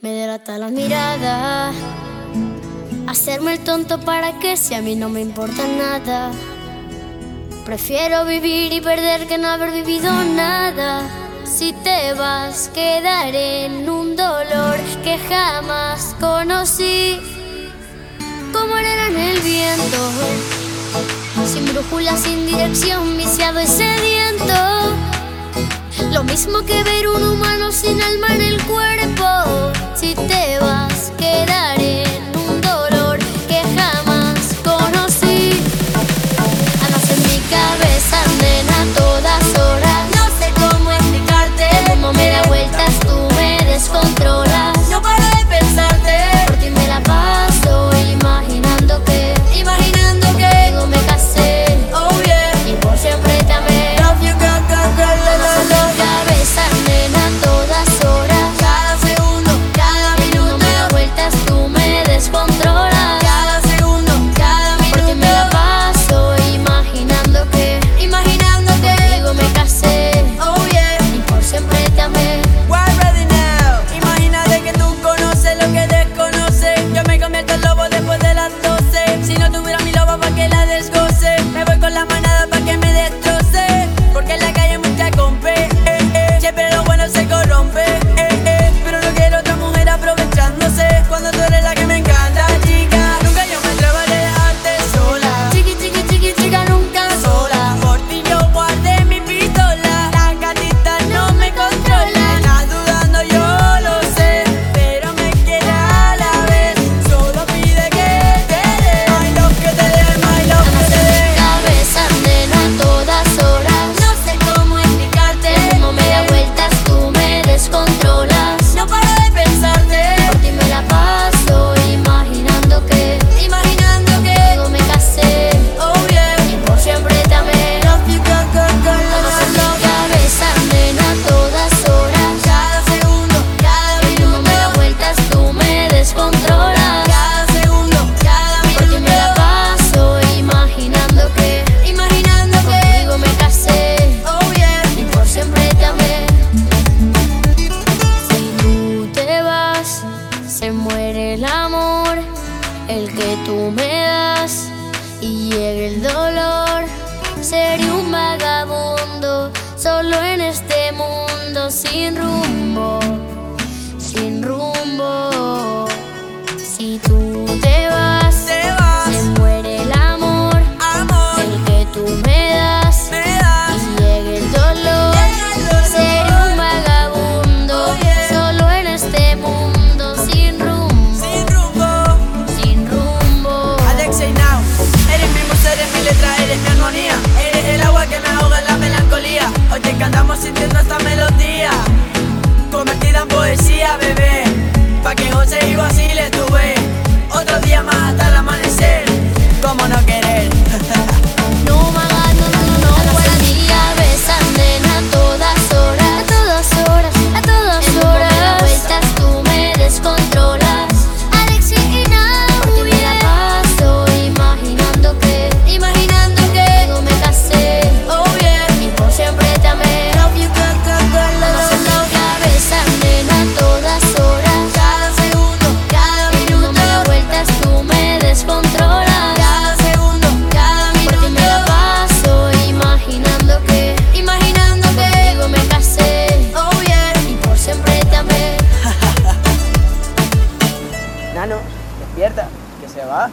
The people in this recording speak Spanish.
Me delata la mirada. Hacerme el tonto para que si a mí no me importa nada. Prefiero vivir y perder que no haber vivido nada. Si te vas, quedaré en un dolor que jamás conocí. Como era en el viento, sin brújula, sin dirección, viciado y sediento. Lo mismo que ver un humano sin alma en el cuerpo. Si te se corrompe. ser el amor el que tú me das y llegue el dolor. Seré un vagabundo solo en este mundo sin rumbo, sin rumbo. Si tú te sintiendo esta melodía 来